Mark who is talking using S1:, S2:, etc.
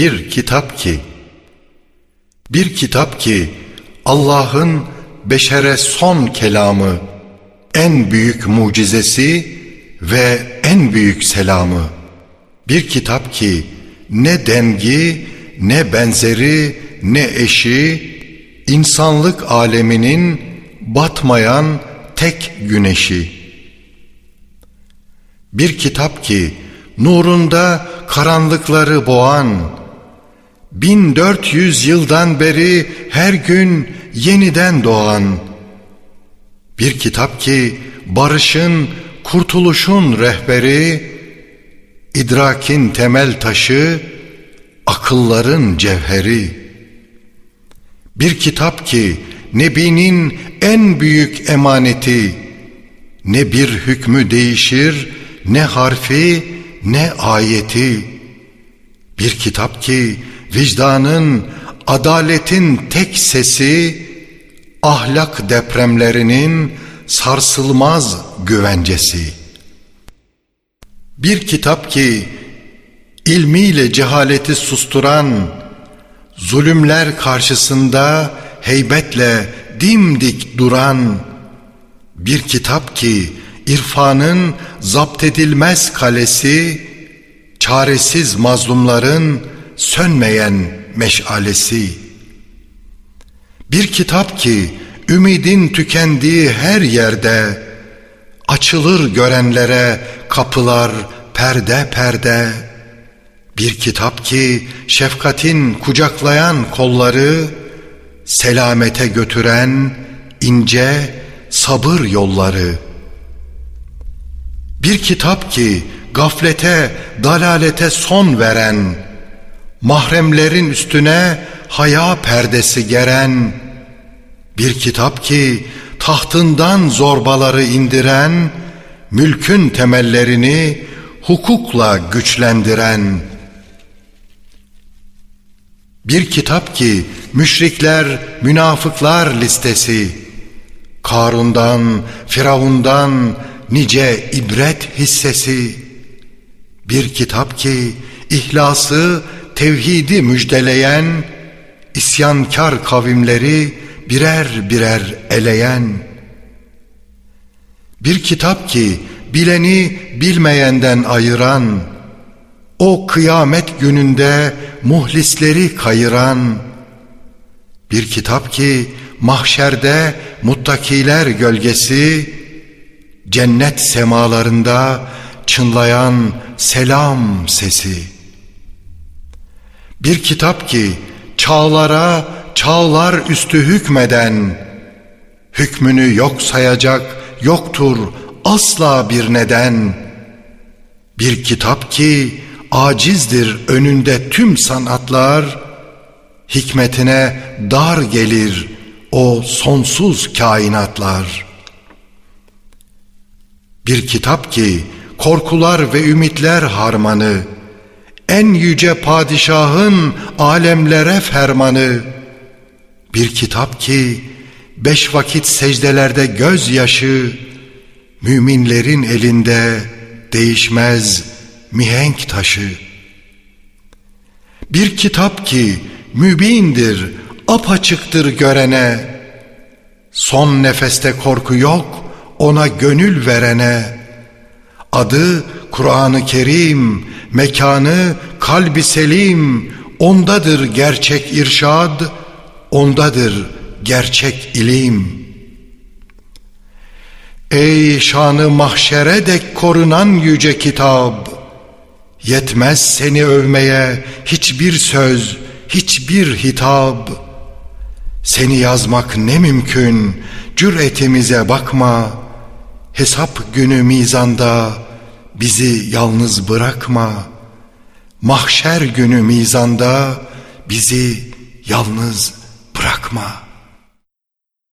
S1: bir kitap ki bir kitap ki Allah'ın beşere son kelamı, en büyük mucizesi ve en büyük selamı. Bir kitap ki ne dengi, ne benzeri, ne eşi, insanlık aleminin batmayan tek güneşi. Bir kitap ki nurunda karanlıkları boğan, 1400 yıldan beri her gün yeniden doğan bir kitap ki barışın, kurtuluşun rehberi, idrakin temel taşı, akılların cevheri. Bir kitap ki Nebi'nin en büyük emaneti, ne bir hükmü değişir, ne harfi, ne ayeti. Bir kitap ki vicdanın, adaletin tek sesi, ahlak depremlerinin sarsılmaz güvencesi. Bir kitap ki ilmiyle cehaleti susturan, zulümler karşısında heybetle dimdik duran, bir kitap ki irfanın zapt edilmez kalesi, çaresiz mazlumların sönmeyen meşalesi. Bir kitap ki ümidin tükendiği her yerde açılır görenlere kapılar perde perde. Bir kitap ki şefkatin kucaklayan kolları selamete götüren ince sabır yolları. Bir kitap ki gaflete, dalalete son veren mahremlerin üstüne haya perdesi geren bir kitap ki tahtından zorbaları indiren, mülkün temellerini hukukla güçlendiren. Bir kitap ki müşrikler, münafıklar listesi, Karun'dan, Firavun'dan nice ibret hissesi, bir kitap ki ihlası tevhidi müjdeleyen, isyankar kavimleri birer birer eleyen, bir kitap ki bileni bilmeyenden ayıran, o kıyamet gününde muhlisleri kayıran, bir kitap ki mahşerde muttakiler gölgesi, cennet semalarında çınlayan selam sesi.'' Bir kitap ki çağlara çağlar üstü hükmeden, hükmünü yok sayacak yoktur asla bir neden. Bir kitap ki acizdir önünde tüm sanatlar, hikmetine dar gelir o sonsuz kainatlar. Bir kitap ki korkular ve ümitler harmanı, en yüce padişahın alemlere fermanı, bir kitap ki beş vakit secdelerde gözyaşı, müminlerin elinde değişmez mihenk taşı. Bir kitap ki mübindir, apaçıktır görene, son nefeste korku yok ona gönül verene, adı Kur'an-ı Kerim, mekanı kalbi selim, ondadır gerçek irşad, ondadır gerçek ilim. Ey şanı mahşere dek korunan yüce kitap, yetmez seni övmeye hiçbir söz, hiçbir hitap. Seni yazmak ne mümkün, cüretimize bakma, hesap günü mizanda, bizi yalnız bırakma. Mahşer günü mizanda bizi yalnız bırakma.''